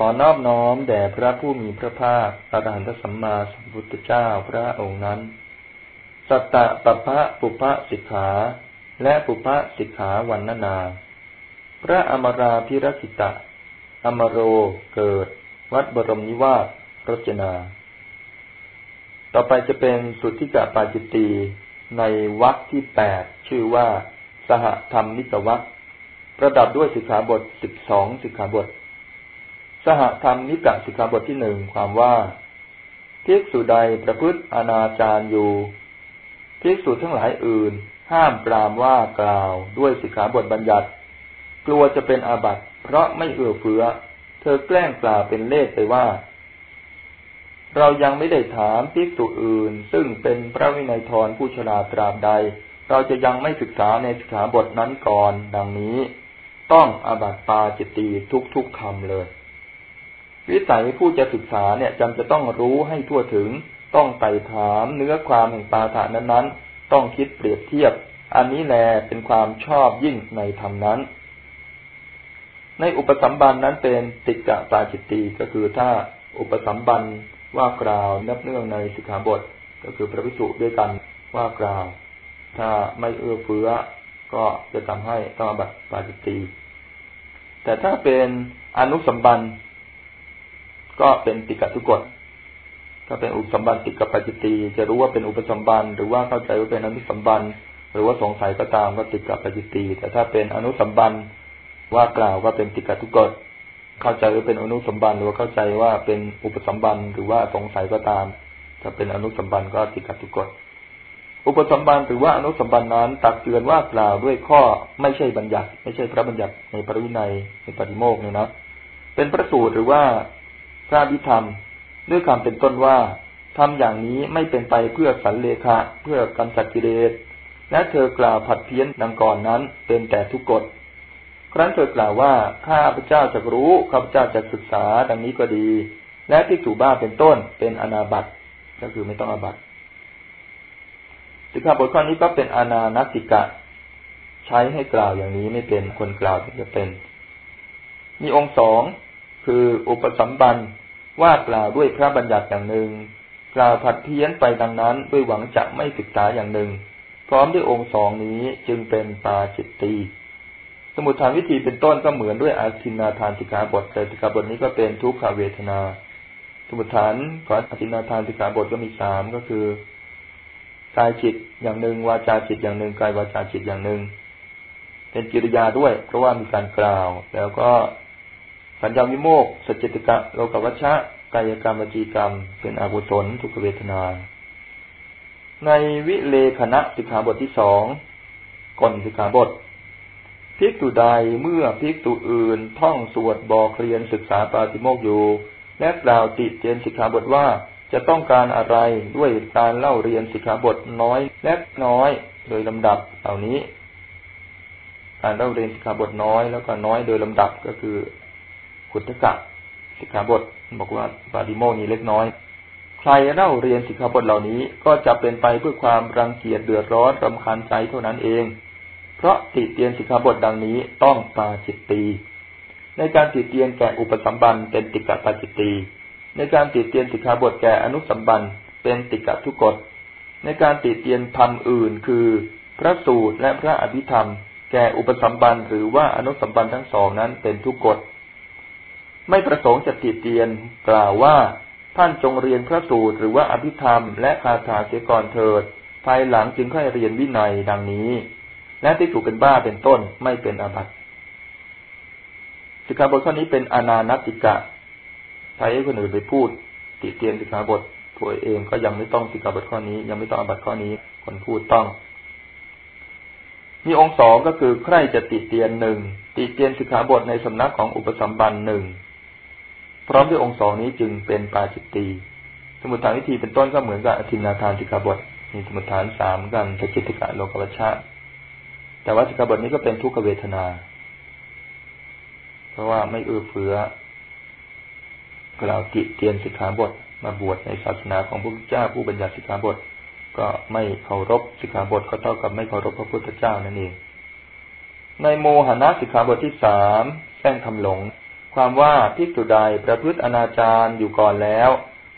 ขอนอบน้อมแด่พระผู้มีพระภาคอรหันตสัมมาสัมพุทธเจ้าพระองค์นั้น สัตตะปะพะปุพะสิกขา และปุพะสิกขาวันนานา พระอมราพิรสิตะ อมโรเกิด วัดบรมนิวาสรจนา ต่อไปจะเป็นสุทธิกะปาจิตตีในวรรคที่แปดชื่อว่า สหธรรมนิกวัคประดับด้วยสิกขาบทสิบสองสิกขาบท หธรรมนิกะสิกขาบทที่หนึ่งความว่าภิกษุใดประพฤติอนาจารอยู่ภิกษุทั้งหลายอื่น ห้ามปรามว่ากล่าวด้วยสิกขาบทบัญญัติ กลัวจะเป็นอาบัติ เพราะไม่เอื้อเฟื้อ เธอแกล้งกล่าวเป็นเลขไปว่า เรายังไม่ได้ถามภิกษุอื่น ซึ่งเป็นพระวินัยทรผู้ฉลาตราบใด เราจะยังไม่ศึกษาในสิกขาบทนั้นก่อน ดังนี้ ต้องอาบัติปาจิตตีทุกๆคำเลย วิสัยผู้จะศึกษาเนี่ยจำจะต้องรู้ให้ทั่วถึง ต้องไต่ถามเนื้อความแห่งปาฐานนั้นๆ ต้องคิดเปรียบเทียบ อันนี้แลเป็นความชอบยิ่งในธรรมนั้น ในอุปสัมบันนั้นเป็นติกะปาจิตตีก็คือถ้าอุปสัมบันว่ากล่าวนับเนื่องในสิกขาบท ก็คือพระวิสุด้วยกันว่ากล่าว ถ้าไม่เอื้อเฟื้อก็จะทำให้ต้องบัตปาจิตตีแต่ถ้าเป็นอนุสัมบัน ก็เป็นติกทุกฎถ้าเป็นอุปสมบันติกับปัจจิตีจะรู้ว่าเป็นอุปสมบันหรือว่าเข้าใจว่าเป็นอนุสมบันหรือว่าสงสัยก็ตามก็ติกับปัจจิตีแต่ถ้าเป็นอนุสมบันว่ากล่าวว่าเป็นติกทุกฎเข้าใจว่าเป็นอนุสมบันหรือว่าเข้าใจว่าเป็นอุปสมบันหรือว่าสงสัยก็ตามถ้าเป็นอนุสมบันก็ติกทุกฎอุปสมบันหรือว่าอนุสมบันนั้นตักเตือนว่ากล่าวด้วยข้อไม่ใช่บัญญัติ ไม่ใช่พระบัญญัติในปริวินัยในปฏิโมกเนี่ยนะเป็นพระสูตรหรือว่า พระวิธรรม ด้วยคำเป็นต้นว่าทำอย่างนี้ไม่เป็นไปเพื่อสันเลขาเพื่อกำจัดกิเลสและเธอกล่าวผัดเพี้ยนดังก่อนนั้นเป็นแต่ทุกกฎครั้นเธอกล่าวว่าข้าพเจ้าจะรู้ข้าพเจ้าจะศึกษาดังนี้ก็ดี และที่ถูบ้าเป็นต้นเป็นอนาบัตก็คือไม่ต้องอาบัตสิกขาบทข้อนี้ก็เป็นอนานัติกะ ใช้ให้กล่าวอย่างนี้ไม่เป็นคนกล่าวจะเป็น มีองค์สองคืออุปสัมบัน ว่ากล่าวด้วยพระบัญญัติอย่างหนึ่ง กล่าวผัดเพี้ยนไปดังนั้นด้วยหวังจะไม่ศึกษาอย่างหนึ่ง พร้อมด้วยองค์สองนี้จึงเป็นปาจิตตีสมุทฐานวิธีเป็นต้นก็เหมือนด้วยอาทินาทานสิกขาบทแต่สิกขาบทนี้ก็เป็นทุกขเวทนา สมุทฐานของอาทินาทานสิกขาบทก็มีสามก็คือกายจิตอย่างหนึ่งวาจาจิตอย่างหนึ่งกายวาจาจิตอย่างหนึ่ง เป็นกิริยาด้วย เพราะว่ามีการกล่าว แล้วก็ สัญญาวิโมกสัจจิกะโลกวัชชะกายกรรมวจีกรรม เป็นอกุศลทุกเวทนา ในวิเลขณะสิกขาบทที่สองก่อนสิกขาบทภิกษุใดเมื่อภิกษุอื่น ท่องสวดบอกเรียนศึกษาปาติโมกอยู่ และกล่าวติเจนสิกขาบทว่าจะต้องการอะไรด้วยการเล่าเรียนสิกขาบทน้อยและน้อยโดยลำดับเหล่านี้ การเล่าเรียนสิกขาบทน้อยแล้วก็น้อยโดยลำดับก็คือ ขุทกะสิกขาบทบอกว่าปาดิโมนี้เล็กน้อย ใครเล่าเรียนสิกขาบทเหล่านี้ก็จะเป็นไปเพื่อความรังเกียจเดือดร้อนรำคาญใจเท่านั้นเอง เพราะติเตียนสิกขาบทดังนี้ต้องปาจิตตีในการติเตียนแก่อุปสัมบันเป็นติกะปาจิตตีในการติเตียนสิกขาบทแก่อนุสัมบันเป็นติกะทุกกฎในการติเตียนธรรมอื่นคือ พระสูตรและพระอภิธรรม แก่อุปสัมบันหรือว่าอนุสัมบันทั้งสองนั้นเป็นทุกกฎ ไม่ประสงค์จะติเตียนกล่าวว่า ท่านจงเรียนพระสูตรหรือว่าอภิธรรมและคาถาเสียก่อนเถิด ภายหลังจึงค่อยเรียนวินัยดังนี้ และที่ถูกเป็นบ้าเป็นต้นไม่เป็นอาบัติสิกขาบทข้อนี้เป็นอนานติกะใช้ให้คนอื่นไปพูด ติเตียนสิกขาบทตัวเองก็ยังไม่ต้องสิกขาบทข้อนี้ ยังไม่ต้องอาบัติข้อนี้ คนพูดต้อง มีองค์สองก็คือใครจะติเตียนหนึ่งติเตียนสิกขาบทในสำนักของอุปสัมบันหนึ่ง พร้อมด้วยองค์สองนี้จึงเป็นปาจิตตีสมุทฐานวิธีเป็นต้นก็เหมือนกับอธินาทานสิกขาบทมีสมุทฐานสามกันสกิติกะโลกวัชชะ แต่ว่าสิกขาบทนี้ก็เป็นทุกขเวทนา เพราะว่าไม่เอื้อเฟื้อกล่าวติเตียนสิกขาบท มาบวชในศาสนาของพระพุทธเจ้าผู้บัญญัติสิกขาบท ก็ไม่เคารพสิกขาบทก็เท่ากับไม่เคารพพระพุทธเจ้านั่นเอง ในโมหณะสิกขาบทที่สามแส้งทำหลง ความว่าภิกษุใดประพฤติอนาจารอยู่ก่อนแล้ว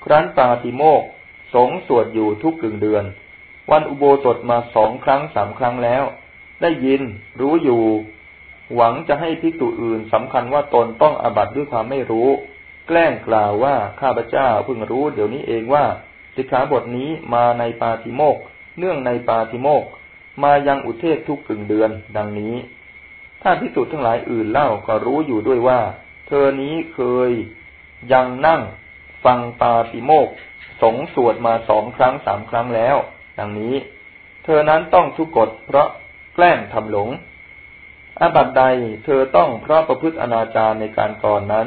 ครั้นปาติโมกสงสวดอยู่ทุกกึ่งเดือน วันอุโบสถมาสองครั้งสามครั้งแล้ว ได้ยินรู้อยู่ หวังจะให้ภิกษุอื่นสำคัญว่าตนต้องอบัตด้วยความไม่รู้ แกล้งกล่าวว่าข้าพเจ้าเพิ่งรู้เดี๋ยวนี้เองว่าสิกขาบทนี้มาในปาติโมกเนื่องในปาติโมกมายังอุเทศทุกกึ่งเดือน ดังนี้ ถ้าพิสุทั้งหลายอื่นเล่าก็รู้อยู่ด้วยว่า เธอนี้เคยยังนั่งฟังปาติโมกสงสวดมาสองครั้งสามครั้งแล้วดังนี้ เธอนั้นต้องทุกกฎเพราะแกล้งทำหลงอาบัติใดเธอต้องเพราะประพฤติอนาจารในการก่อนนั้น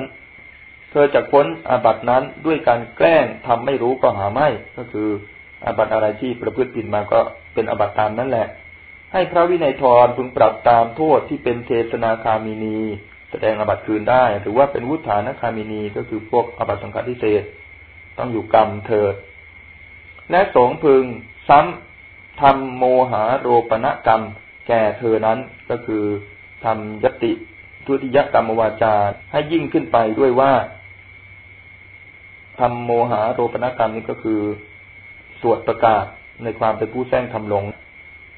เธอจะพ้นอาบัตินั้นด้วยการแกล้งทำไม่รู้ก็หาไม่ ก็คืออาบัติอะไรที่ประพฤติผิดมาก็เป็นอาบัติตามนั่นแหละ ให้พระวินัยทรพึงปรับตามโทษที่เป็นเทศนาคามินี แสดงอบัตคืนได้ หรือว่าเป็นวุฒานคามินีก็คือพวกอบัตสังฆทิเศษต้องอยู่กรรมเถิด และสงพึงซ้ำทำโมหาโรปณกรรม แก่เธอนั้นก็คือทำยติทุติยกรรมวาจาให้ยิ่งขึ้นไปด้วยว่าทำโมหะโรปนกรรมนี้ก็คือ สวดประกาศในความเป็นผู้แซงทำลง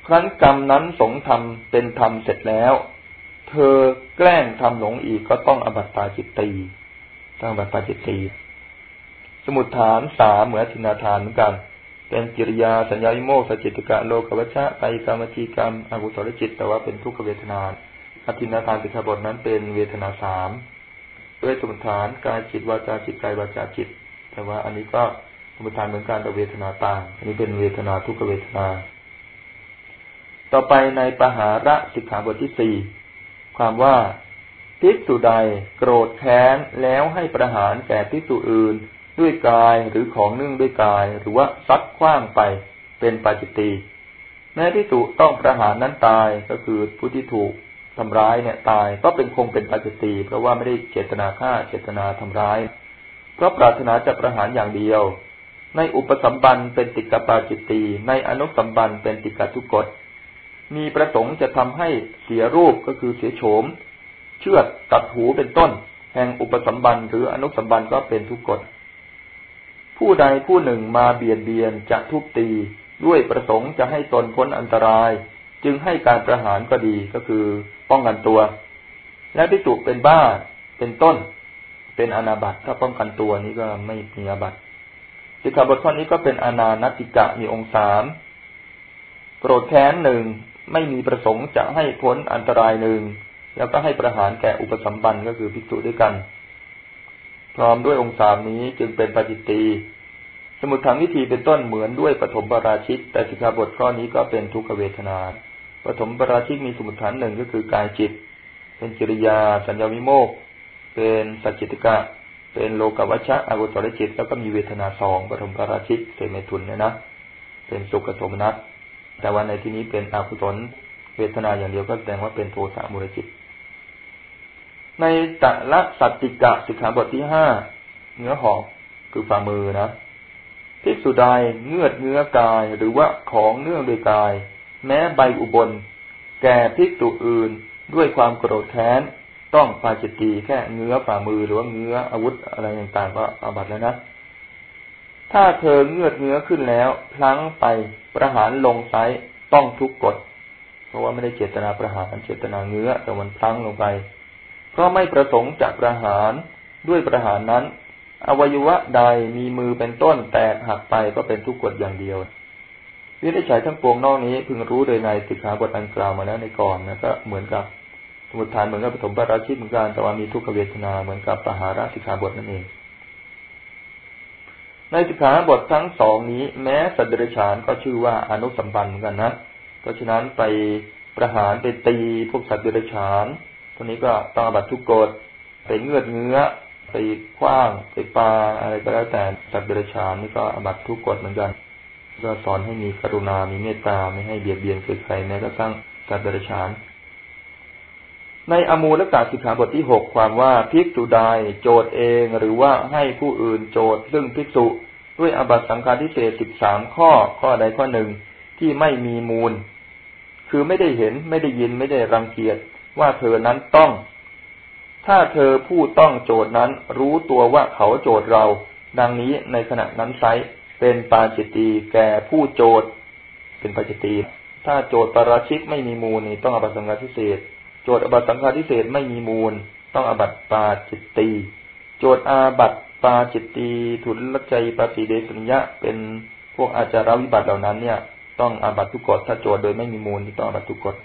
ครั้นกรรมนั้นสงทำเป็นธรรมเสร็จแล้ว เธอแกล้งทำหลงอีกก็ต้องอบัตตาจิตตีต้องอบัตตาจิตตีสมุดฐานสามเหมือนทินาทานเหมือนกัน เป็นกิริยาสัญญาวิโมกสจิตกะโลกวัชชะไกกรรมจีกรรมอกุศลจิต แต่ว่าเป็นทุกขเวทนาอธินาทานสิกขาบทนั้นเป็นเวทนาสามด้วยสมุดฐานกายจิตวาจาจิตกายวาจาจิต แต่ว่าอันนี้ก็สมุทฐานเหมือนกันแต่เวทนาต่าง อันนี้เป็นเวทนาทุกเวทนา ต่อไปในปหาระสิกขาบทที่สี่ ความว่าภิกษุใดโกรธแค้นแล้วให้ประหารแก่ภิกษุอื่น ด้วยกายหรือของนึ่งด้วยกาย หรือว่าซัดคว้างไปเป็นปาจิตตีแม้ภิกษุต้องประหารนั้นตายก็คือผู้ที่ถูกทำร้ายเนี่ยตายก็เป็นคงเป็นปาจิตตีเพราะว่าไม่ได้เจตนาฆ่าเจตนาทำร้าย เพราะปรารถนาจะประหารอย่างเดียว ในอุปสัมบันเป็นติกปาจิตตีในอนุสัมบันเป็นติกทุกกฎ มีประสงค์จะทำให้เสียรูปก็คือเสียโฉม เชือดตัดหูเป็นต้น แห่งอุปสัมบันหรืออนุสัมบันก็เป็นทุกกฎผู้ใดผู้หนึ่งมาเบียดเบียนจะทุบตีด้วยประสงค์จะให้ตนพ้นอันตราย จึงให้การประหารก็ดีก็คือป้องกันตัว และพิจุเป็นบ้าเป็นต้น เป็นอนาบัตถ้าป้องกันตัวนี้ก็ไม่มีอาบัตสิกขาบทข้อนี้ก็เป็นอนานติกะมีองค์สามโกรธแค้นหนึ่ง ไม่มีประสงค์จะให้พ้นอันตรายหนึ่ง แล้วก็ให้ประหารแก่อุปสัมบันก็คือภิกษุด้วยกัน พร้อมด้วยองค์สามนี้จึงเป็นปฏิตีสมุทฐานวิธีเป็นต้นเหมือนด้วยปฐมบราชิกแต่สิกขาบทข้อนี้ก็เป็นทุกขเวทนาปฐมบราชิกมีสมุทฐานหนึ่งก็คือกายจิต เป็นกิริยา สัญญาวิโมกเป็นสัจจิตกะ เป็นโลกวัชชะอกุศลจิต แล้วก็มีเวทนาสองปฐมปราชิกเสมทุนเนี่ยนะ เป็นสุขโทมนัส แต่ว่าในที่นี้เป็นอกุศลเวทนาอย่างเดียวก็แสดงว่าเป็นโทสะมูลจิต ในตะละสัจจิกะสิกขาบทที่ห้าเนื้อหอกคือฝ่ามือนะภิกษุใดเงือดเงื้อกายหรือว่าของเนื่องโดยกาย แม้ใบอุบล แก่ภิกษุอื่นด้วยความโกรธแค้น ต้องปาจิตตีแค่เงื้อฝ่ามือหรือว่าเงื้ออาวุธอะไรต่างๆก็อาบัตแล้วนะ ถ้าเธอเงือดเงื้อขึ้นแล้วพลั้งไปประหารลงไซต้องทุกกฎ เพราะว่าไม่ได้เจตนาประหารเจตนาเงื้อแต่มันพลั้งลงไป เพราะไม่ประสงค์จะประหารด้วยประหารนั้น อวัยวะใดมีมือเป็นต้นแตกหักไปก็เป็นทุกกฎอย่างเดียววินิจฉัยทั้งปวงนอกนี้พึงรู้โดยในสิกขาบทอันกล่าวมาแล้วในก่อนนะก็เหมือนกับสมุทฐานเหมือนกับปฐมปราชิตเหมือนกันแต่ว่ามีทุกขเวทนาเหมือนกับปหาราสิกขาบทนั่นเอง ในสิกขาบททั้งสองนี้ แม้สัตว์เดรัจฉานก็ชื่อว่าอนุสัมบันธ์เหมือนกันนะ เพราะฉะนั้นไปประหารไปตีพวกสัตว์เดรัจฉานตัวนี้ก็ต้องบัตทุกกฎไปเงือดเงื้อไปคว้างไปปาอะไรก็แล้วแต่สัตว์เดรัจฉานนี่ก็อบัตทุกกฎเหมือนกันก็สอนให้มีกรุณา มีเมตตา ไม่ให้เบียดเบียนใครแม้กระทั่งสัตว์เดรัจฉาน ในอมูลกาสิกขาบทที่หกความว่าภิกษุใดโจทย์เองหรือว่าให้ผู้อื่นโจทย์ซึ่งภิกษุด้วยอบัตสังฆาทิเศษสิบสามข้อข้อใดข้อหนึ่งที่ไม่มีมูล คือไม่ได้เห็นไม่ได้ยินไม่ได้รังเกียจว่าเธอนั้นต้อง ถ้าเธอผู้ต้องโจทย์นั้นรู้ตัวว่าเขาโจทย์เรา ดังนี้ในขณะนั้นไซเป็นปาจิตตีแก่ผู้โจทย์เป็นปาจิตตีถ้าโจทย์ปราชิกไม่มีมูลนี่ต้องอบัตสังฆาทิเศษ โจทย์อบัตสังฆาทิเศษไม่มีมูล ต้องอบัตปาจิตตีโจทย์อาบัตปาจิตตีทุนลใจปฏิเดสัญญะเป็นพวกอาจารวิบัติเหล่านั้นเนี่ย ต้องอาบัตทุกกฎถ้าโจทย์โดยไม่มีมูลต้องอาบัตทุกกฎ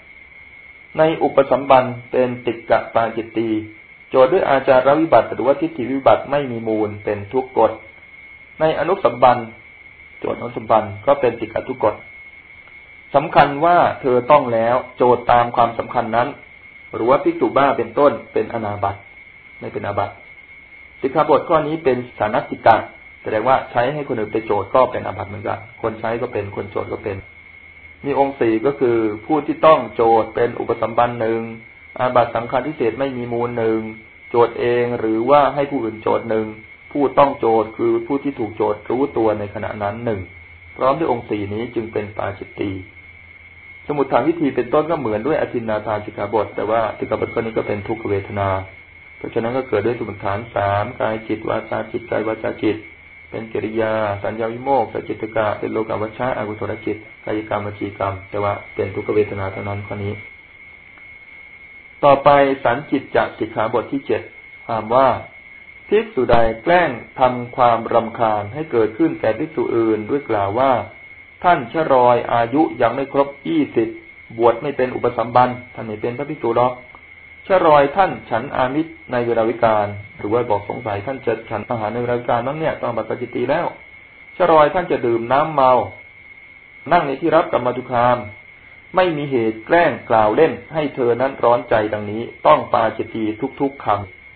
ในอุปสัมบันเป็นติกะปาจิตตีโจทย์ด้วยอาจารวิบัติหรือว่าทิฏฐิวิบัติไม่มีมูลเป็นทุกกฎในอนุสัมบันโจทย์อนุสัมบันก็เป็นติกะทุกกฎสำคัญว่าเธอต้องแล้วโจทย์ตามความสำคัญนั้น หรือว่าพิจุบ้าเป็นต้นเป็นอนาบัตไม่เป็นอาบัตสิกขาบทข้อนี้เป็นสานัติกะแสดงว่าใช้ให้คนอื่นไปโจทย์ก็เป็นอาบัตเหมือนกัน คนใช้ก็เป็นคนโจทย์ก็เป็น มีองค์สี่ก็คือผู้ที่ต้องโจทย์เป็นอุปสัมบันหนึ่งอาบัตสำคัญที่เศษไม่มีมูลหนึ่งโจทย์เองหรือว่าให้ผู้อื่นโจทย์หนึ่งผู้ต้องโจทย์คือผู้ที่ถูกโจทย์รู้ตัวในขณะนั้นหนึ่งพร้อมด้วยองค์สี่นี้จึงเป็นปาจิตตี สมุดฐานวิธีเป็นต้นก็เหมือนด้วยอธินาทานสิกขาบท แต่ว่าสิกขาบทข้อนี้ก็เป็นทุกขเวทนา เพราะฉะนั้นก็เกิดด้วยสมุดฐานสามกายจิตวาจาจิตกายวาจาจิต เป็นกิริยา สัญญาวิโมกขจิตกะเป็นโลกาวัชชะอกุศลจิตกายกรรมวจีกรรม แต่ว่าเป็นทุกขเวทนาเท่านั้นข้อนี้ ต่อไปสันจิตจากสิกขาบทที่เจ็ดความว่าภิกษุใดแกล้งทำความรำคาญให้เกิดขึ้นแก่ภิกษุอื่นด้วยกล่าวว่า ท่านชรอยอายุยังไม่ครบยี่สิบบวชไม่เป็นอุปสัมบันท่านไม่เป็นพระภิกษุหรอกชรอยท่านฉันอามิตรในเวลาวิการ หรือว่าบอกสงสัยท่านจะฉันอาหารในเวลาวิการนั้นเนี่ยต้องบัตรจิตีแล้วชรอยท่านจะดื่มน้ำเมา นั่งในที่รับกรรมทุคาม ไม่มีเหตุแกล้งกล่าวเล่น ให้เธอนั้นร้อนใจดังนี้ ต้องปาจิตีทุกๆค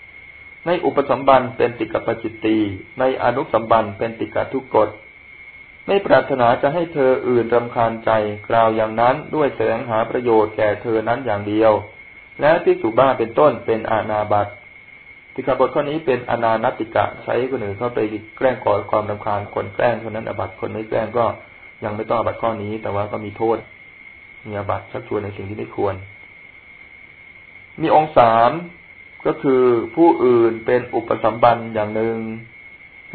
ำในอุปสัมบันเป็นติกปจิตตีในอนุสัมบันเป็นติกาทุกกฎ ไม่ปรารถนาจะให้เธออื่นรำคาญใจกล่าวอย่างนั้นด้วยแสวงหาประโยชน์แก่เธอนั้นอย่างเดียว และพิสุบ้าเป็นต้นเป็นอาณาบัตติกาบทข้อนี้เป็นอนานติกะใช้คนอื่นเข้าไปแกล้งก่อความรำคาญคนแกล้งคนนั้นอบัตคนไม่แกล้งก็ยังไม่ต้องอบัตข้อนี้ แต่ว่าก็มีโทษมีอบัตชักชวนในสิ่งที่ไม่ควร มีองค์สามก็คือผู้อื่นเป็นอุปสัมบันอย่างหนึ่ง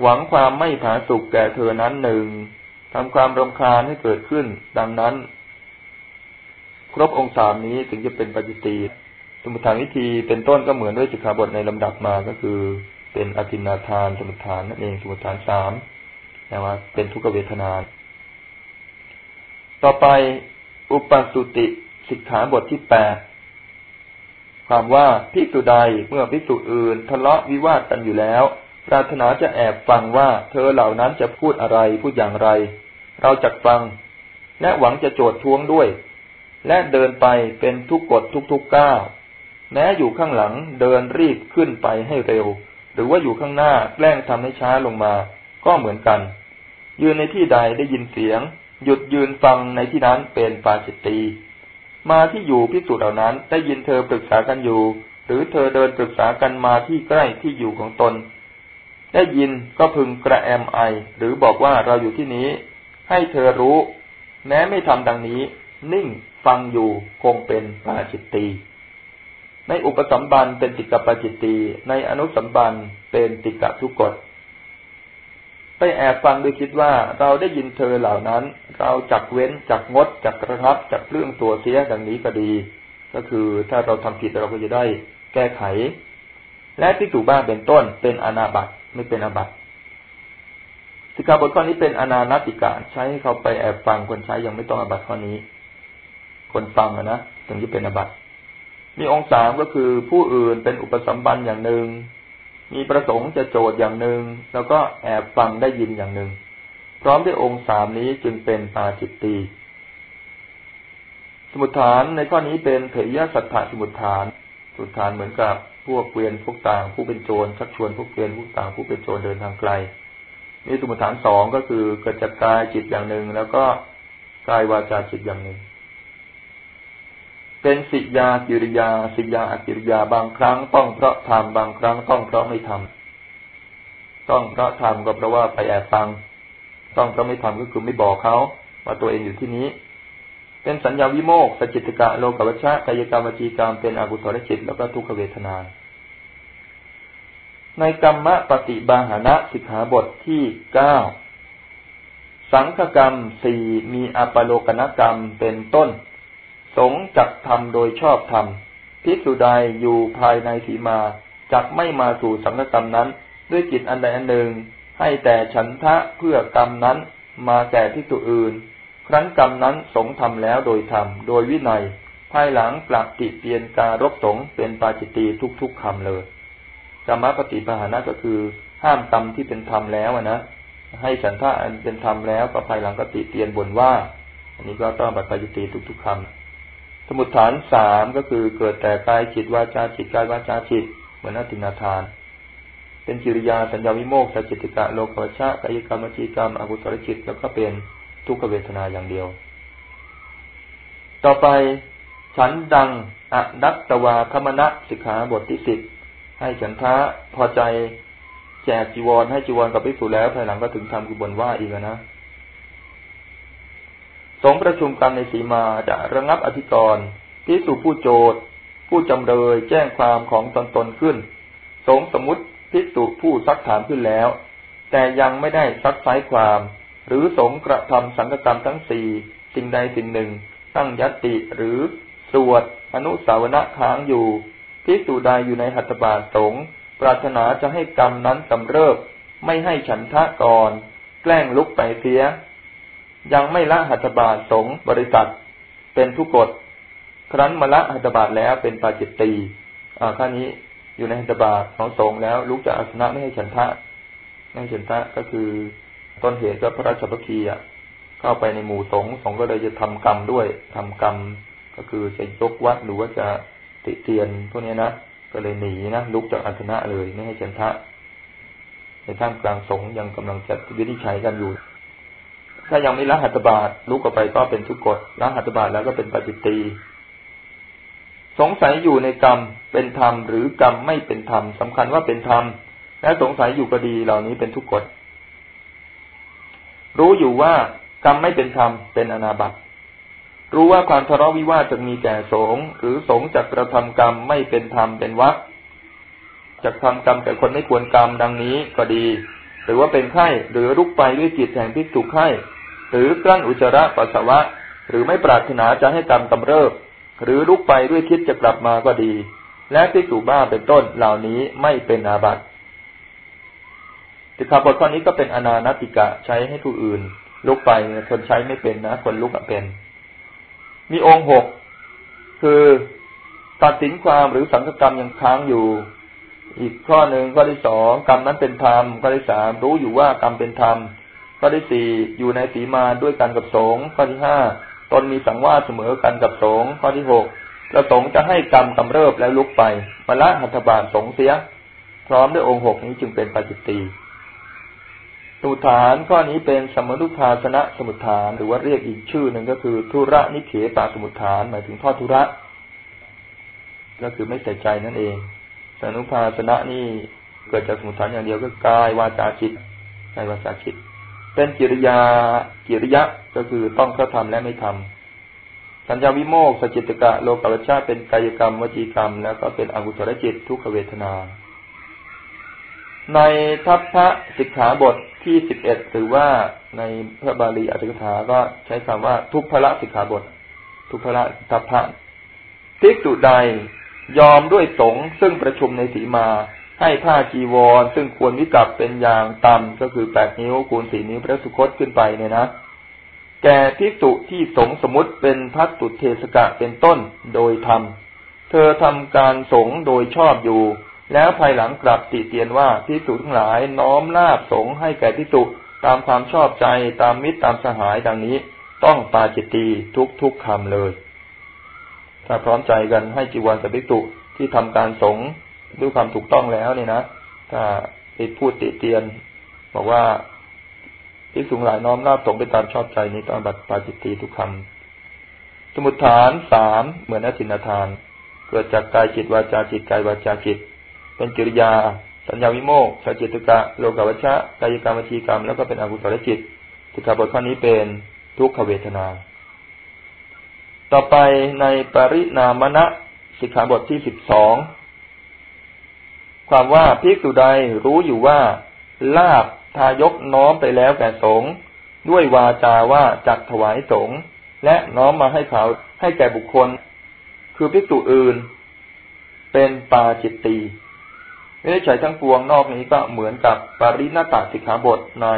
หวังความไม่ผาสุกแก่เธอนั้นหนึ่ง ทำความรำคาญให้เกิดขึ้น ดังนั้น ครบองค์สามนี้ถึงจะเป็นปฏิตีสมุทฐานวิธีเป็นต้นก็เหมือนด้วยสิกขาบทในลำดับมาก็คือ เป็นอธินาทานสมุทฐานนั่นเองสมุทฐานสามนะว่าเป็นทุกขเวทนา ต่อไปอุปสุติสิกขาบทที่แปดความว่าพิสุใดเมื่อพิสุอื่น ทะเลาะวิวาทกันอยู่แล้ว ปรารถนาจะแอบฟังว่าเธอเหล่านั้นจะพูดอะไรพูดอย่างไร เราจักฟัง และหวังจะโจดท้วงด้วย และเดินไปเป็นทุกกฎทุกๆก้าวแม้อยู่ข้างหลังเดินรีบขึ้นไปให้เร็ว หรือว่าอยู่ข้างหน้าแกล้งทำให้ช้าลงมา ก็เหมือนกัน ยืนในที่ใดได้ยินเสียง หยุดยืนฟังในที่นั้นเป็นปาจิตตีมาที่อยู่พิสูจน์เหล่านั้นได้ยินเธอปรึกษากันอยู่ หรือเธอเดินปรึกษากันมาที่ใกล้ที่อยู่ของตน ได้ยินก็พึงกระแอมไอ หรือบอกว่าเราอยู่ที่นี้ ให้เธอรู้ แม้ไม่ทำดังนี้ นิ่งฟังอยู่คงเป็นปาจิตตีในอุปสัมบันเป็นติกปาจิตตีในอนุสัมบันเป็นติกะทุกกฎไปแอบฟังโดยคิดว่าเราได้ยินเธอเหล่านั้น เราจักเว้นจักงดจักกระทับจักเรื่องตัวเสียดังนี้ก็ดี ก็คือถ้าเราทำผิดเราก็จะได้แก้ไข และที่ถูกบ้านเป็นต้นเป็นอนาบัต ไม่เป็นอบัติสิกขาบทข้อนี้เป็นอนานติกาใช้ให้เขาไปแอบฟังคนใช้ยังไม่ต้องอบัติข้อนี้ คนฟังนะถึงจะเป็นอบัติมีองค์สามก็คือผู้อื่นเป็นอุปสัมบันอย่างหนึ่ง มีประสงค์จะโจทย์อย่างหนึ่ง แล้วก็แอบฟังได้ยินอย่างหนึ่ง พร้อมด้วยองค์สามนี้จึงเป็นปาจิตตีสมุทฐานในข้อนี้เป็นเถรยสัทธาสมุทฐาน สมุทานเหมือนกับพวกเกวียนพวกต่าง ผู้เป็นโจรชักชวนพวกเกวียนพวกต่างผู้เป็นโจรเดินทางไกลมีสมุทฐานสองก็คือเกิดจากกายจิตอย่างหนึ่ง แล้วก็กายวาจาจิตอย่างหนึ่ง เป็นสิยากิริยา สิยาอกิริยาบางครั้งต้องเพราะทำบางครั้งต้องเพราะไม่ทำต้องเพราะทำก็เพราะว่าไปแอบฟัง ต้องเพราะไม่ทำก็คือไม่บอกเขาว่าตัวเองอยู่ที่นี้ เป็นสัญญาวิโมกสจิตกะโลกวัชชะกายกรรมวจีกรรมเป็นอกุศลจิตแล้วก็ทุกขเวทนา ในกรรมปฏิบาหานะสิกขาบทที่เก้าสังฆกรรมสี่มีอปโลกนกรรมเป็นต้น สงจักทำโดยชอบธรรมพิสุใดอยู่ภายในสีมาจักไม่มาสู่สังฆกรรมนั้น ด้วยจิตอันใดอันหนึ่ง ให้แต่ฉันทะเพื่อกรรมนั้น มาแก่พิสุอื่น ครั้นกรรมนั้นสงทำแล้วโดยธรรมโดยวินัย ภายหลังกลับติเตียนการบสงเป็นปาจิตตีทุกๆคำเลยกรรมปฏิปหานะก็คือ ห้ามกรรมที่เป็นธรรมแล้วนะให้ฉันทะอันเป็นธรรมแล้วก็ภายหลังก็ติเตียนบ่นว่า อันนี้ก็ต้องบัตรปาจิตตีทุกๆคำสมุดฐานสามก็คือเกิดแต่กายจิตวาจาจิตกายวาจาจิตเหมือนอตินาทาน เป็นกิริยาสัญญาวิโมกสัจจิตะโลกวัชะกายกรรมจีกรรมอกุศลจิตแล้วก็เป็น ทุกขเวทนาอย่างเดียว ต่อไปฉันดังอนัตตวาคมณะสิกขาบทที่สิบให้ฉันทะพอใจแจกจีวรให้จีวรกับพิสูแล้วภายหลังก็ถึงทำกุบนว่าอีกนะสงประชุมกันในสีมาจะระงับอธิกรณ์ที่สู่ผู้โจทย์ผู้จำเลยแจ้งความของตนตนขึ้น สงสมมติพิสูจผู้ซักถามขึ้นแล้ว แต่ยังไม่ได้ซักไซความ หรือสงกระทำสังกกรรมทั้งสี่สิ่งใดสิ่งหนึ่ง ตั้งยัติหรือสวดอนุสาวนะค้างอยู่พิสูจใดอยู่ในหัตถบาสงปรารถนาจะให้กรรมนั้นกำเริบ ไม่ให้ฉันทะก่อน แกล้งลุกไปเสีย ยังไม่ละหัตถบาสงบริษัท เป็นทุกกฎครั้นมาละหัตถบาแล้วเป็นปาจิตตีอ่าข้านี้อยู่ในหัตถบาของสงแล้วลุกจากอาสนะไม่ให้ฉันทะไม่ให้ฉันทะก็คือ ต้นเหตุก็พระราชบัคีอะเข้าไปในหมู่สงสงก็เลยจะทำกรรมด้วยทำกรรม ก็คือจะยกวัดหรือว่าจะติเตียนพวกนี้นะก็เลยหนีนะลุกจากอันธนะเลยไม่ให้ฉันทะในท่ามกลางสงยังกำลังจัดวิธีใช้กันอยู่ ถ้ายังไม่ละหัตถบาทลุกออกไปก็เป็นทุกกฎละหัตถบาทแล้วก็เป็นปฏิตีสงสัยอยู่ในกรรมเป็นธรรมหรือกรรมไม่เป็นธรรมสำคัญว่าเป็นธรรมและสงสัยอยู่ก็ดีเหล่านี้เป็นทุกกฎ รู้อยู่ว่ากรรมไม่เป็นธรรมเป็นอนาบัติรู้ว่าความทะเลาะวิวาทจะมีแก่สงหรือสงจากกระทำกรรมไม่เป็นธรรมเป็นวัดจากทำกรรมแต่คนไม่ควรกรรมดังนี้ก็ดี หรือว่าเป็นไข้หรือรุกไปด้วยจิตแห่งพิจุไข้หรือกลั้นอุจจาระปัสสาวะ หรือไม่ปรารถนาจะให้กรรมกำเริบหรือลุกไปด้วยคิดจะกลับมาก็ดี และพิจุบ้าเป็นต้นเหล่านี้ไม่เป็นอาบัติ สิกขาบทข้อนี้ก็เป็นอนานติกะใช้ให้ผู้อื่น ลุกไปคนใช้ไม่เป็นนะคนลุกเป็น มีองค์หกคือตัดสินความหรือสังกรรมยังค้างอยู่ อีกข้อหนึ่งข้อที่สองกรรมนั้นเป็นธรรมข้อที่สามรู้อยู่ว่ากรรมเป็นธรรมข้อที่สี่อยู่ในสีมาด้วยกันกับสงข้อที่ห้าตนมีสังวาสเสมอกันกับสงข้อที่หกประสงค์จะให้กรรมกำเริบแล้วลุกไปมาละหัตถบาทสงเสีย พร้อมด้วยองค์หกนี้จึงเป็นปัจจิตี มุทฐานข้อนี้เป็นสมนุภาสนะสมุทฐาน หรือว่าเรียกอีกชื่อหนึ่งก็คือทุระนิเขตาสมุทฐาน หมายถึงทอดทุระ ก็คือไม่ใส่ใจนั่นเองสมุภาสนะนี่เกิดจากสมุทฐานอย่างเดียวก็กายวาจาจิตกายวาจาจิต เป็นกิริยากิริยะก็คือต้องเข้าทำและไม่ทำสัญญาวิโมกสจิตกะโลกวัชชาเป็นกายกรรมวจีกรรม แล้วก็เป็นอกุศลจิตทุกขเวทนา ในทัพพระสิกขาบทที่สิบเอ็ดหรือว่าในพระบาลีอัตถกถาก็ใช้คำว่าทุกพระสิกขาบท ทุกพระทัพพระทิกตุใดยอมด้วยสงซึ่งประชุมในสีมาให้ผ้าจีวร ซึ่งควรวิกับเป็นอย่างต่ำก็คือแปดนิ้วคูณสี่นิ้วพระสุคตขึ้นไปเนี่ยนะ แก่ทิกตุที่สงสมุติเป็นพัตตุเทสกะเป็นต้นโดยธรรม เธอทำการสงโดยชอบอยู่ แล้วภายหลังกลับติเตียนว่าพิสุทั้งหลายน้อมลาบสงให้แก่พิสุตามความชอบใจตามมิตรตามสหายดังนี้ ต้องปาจิตตีทุกทุกคำเลย ถ้าพร้อมใจกันให้จีวรกับพิสุที่ทำการสงด้วยความถูกต้องแล้วเนี่ยนะถ้าไปพูดติเตียน บอกว่าพิสุหลายน้อมลาบสงไปตามชอบใจนี้ต้องบัตรปาจิตตีทุกคำสมุทฐานสามเหมือนอธินทาน เกิดจากกายจิตวาจาจิตกายวาจาจิต เป็นกิริยา สัญญาวิโมกสัจจิตกะโลกวัชชะกายกรรมวจีกรรม แล้วก็เป็นอกุศลจิตสิกขาบทข้อนี้เป็นทุกขเวทนา ต่อไปในปรินามณะสิกขาบทที่สิบสองความว่าภิกษุใดรู้อยู่ว่าลาบทายกน้อมไปแล้วแก่สงฆ์ด้วยวาจาว่าจักถวายสงฆ์และน้อมมาให้เขาให้แก่บุคคล คือภิกษุอื่น เป็นปาจิตตี ไม่ได้ใช้ทั้งปวงนอกนี้ก็เหมือนกับปริณตาสิกขาบทใน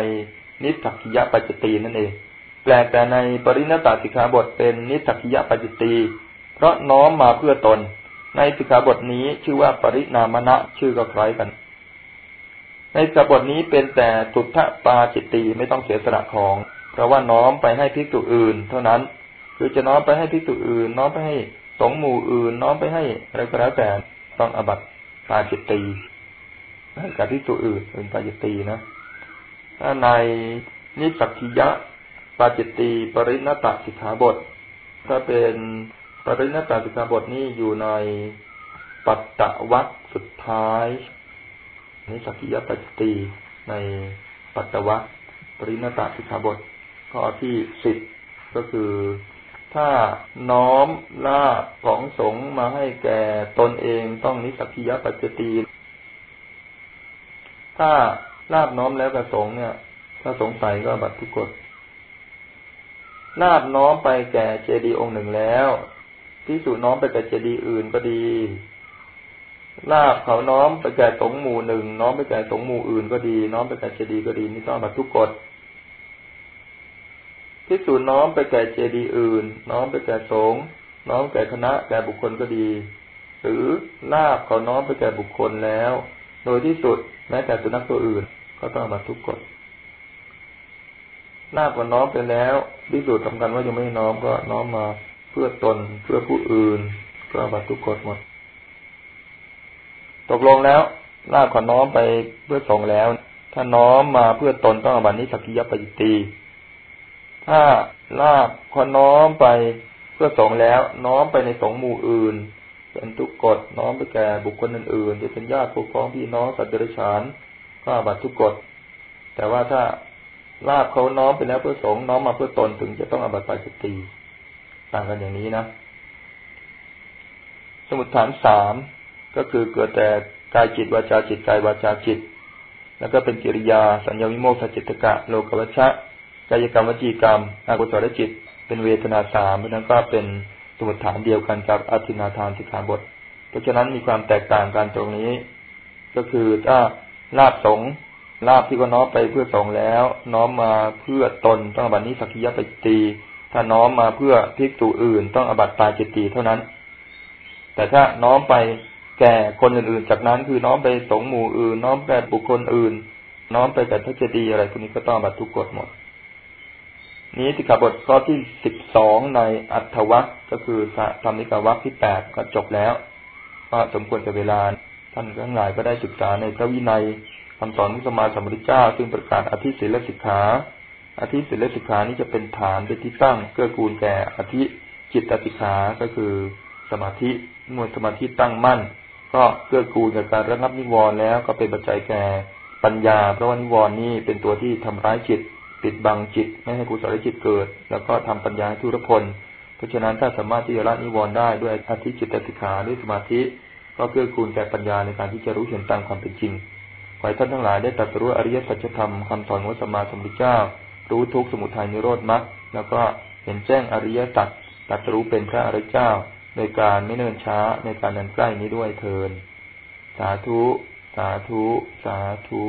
นิสักิยปัจจตีนั่นเอง แปลแต่ในปริณตาสิกขาบทเป็นนิสักิยปัจจตีเพราะน้อมมาเพื่อตน ในสิกขาบทนี้ชื่อว่าปรินามณะชื่อก็คล้ายกัน ในสิกขาบทนี้เป็นแต่ตุทะปาจิตตีไม่ต้องเสียสละของ เพราะว่าน้อมไปให้ภิกษุอื่น เท่านั้น คือจะน้อมไปให้ภิกษุอื่น น้อมไปให้สงหมู่อื่น น้อมไปให้อะไรก็แล้วแต่ต้องอบัตปาจิตตี ให้กับภิกษุอื่นเป็นปาจิตตีนะ ถ้าในนิสักิยะปาจิตตีปริณตสิกขาบท ถ้าเป็นปริณตสิกขาบทนี้อยู่ในปัตตะวัคสุดท้ายนิสักิยะปาจิตตีในปัตตะวัคปริณตสิกขาบทข้อที่สิบก็คือถ้าน้อมลาของสงมาให้แก่ตนเองต้องนิสักิยปัจจตี ถ้าลาบน้อมแล้วกระสงเนี่ย ถ้าสงสัยก็บัตรทุกกฎลาบน้อมไปแก่เจดีย์องค์หนึ่งแล้วที่สุน้อมไปแก่เจดีย์อื่นก็ดี ลาบเขาน้อมไปแก่สงหมู่หนึ่งน้อมไปแก่สงหมู่อื่นก็ดี น้อมไปแก่เจดีย์ก็ดีนี่ต้องบัตรทุกกฎที่สุน้อมไปแก่เจดีย์อื่น น้อมไปแก่สงน้อมแก่คณะแก่บุคคลก็ดี หรือลาบเขาน้อมไปแก่บุคคลแล้ว โดยที่สุดแม้แต่สุนัขตัวอื่น ก็ต้องมาทุกกฎหน้าก็น้อมไปแล้วพิสูจน์สำคัญว่ายังไม่น้อมก็น้อมมาเพื่อตนเพื่อผู้อื่นก็บัตทุกกฎหมด ตกลงแล้วลาบขอน้อมไปเพื่อส่งแล้ว ถ้าน้อมมาเพื่อตนต้องอบัตินิสกิยปจิตีถ้าลาบขอน้อมไปเพื่อส่งแล้ว น้อมไปในสงหมู่อื่น เป็นทุกกฎน้อมไปแก่บุคคลอื่นๆจะเป็นญาติผู้ฟ้องพี่น้องสัตว์เดรัจฉานก็บัตรทุกกฎแต่ว่าถ้าลาบเขาน้อมไปแล้วเพื่อสงน้อมมาเพื่อตนถึงจะต้องอบัตรปาจิตตีต่างกันอย่างนี้นะ สมุดฐานสามก็คือเกิดแต่กายจิตวาจาจิตกายวาจาจิต แล้วก็เป็นกิริยา สัญญาวิโมกขจิตกะโลกวัชชะกายกรรมวจีกรรมอากุศลจิต เป็นเวทนาสามเพราะนั้นก็เป็น สมุดฐานเดียวกันกับอธินาทานสิกขาบท เพราะฉะนั้นมีความแตกต่างกันตรงนี้ ก็คือถ้าลาบสงลาบที่ก็น้อมไปเพื่อสงแล้ว น้อมมาเพื่อตนต้องอบัตินิสักิยปจิตี ถ้าน้อมมาเพื่อพิกตุอื่น ต้องอบัติตาจิตตีเท่านั้น แต่ถ้าน้อมไปแก่คนอื่นๆจากนั้นคือน้อมไปสงหมู่อื่น น้อมแก่บุคคลอื่น น้อมไปแต่ทัจดีอะไรพวกนี้ก็ต้องบัตทุกกฎหมด นี้สิกขาบทข้อที่สิบสองในอัตถวัคก็คือธรรมิกาวัคที่แปดก็จบแล้วก็สมควรกับเวลา ท่านทั้งหลายก็ได้ศึกษาในพระวินัยคำสอนของสมาสัมพุทธเจ้า ซึ่งประกาศอธิศีลสิกขาอธิศีลสิกขานี้จะเป็นฐานเป็นที่ตั้งเกื้อกูลแก่อธิจิตติขาก็คือสมาธิมวลสมาธิตั้งมั่น ก็เกื้อกูลกับการระงับนิวรณ์แล้วก็เป็นปัจจัยแก่ปัญญา เพราะว่านิวรณ์นี้เป็นตัวที่ทำร้ายจิต ปิดบังจิตไม่ให้กุศลจิตเกิด แล้วก็ทำปัญญาทุรพล เพราะฉะนั้นถ้าสามารถที่จะละนิวรณ์ได้ด้วยอธิจิตติขาด้วยสมาธิ ก็เกื้อกูลแก่ปัญญาในการที่จะรู้เห็นตามความเป็นจริงขอให้ท่านทั้งหลายได้ตรัสรู้อริยสัจธรรมคำสอนของสมมาสมุทรเจ้า รู้ทุกสมุทัยนิโรธมรรคแล้วก็เห็นแจ้งอริยสัจตรัสรู้เป็นพระอริยเจ้า โดยการไม่เนิ่นช้าในการนันใกล้นี้ด้วยเทินสาธุ สาธุ สาธุ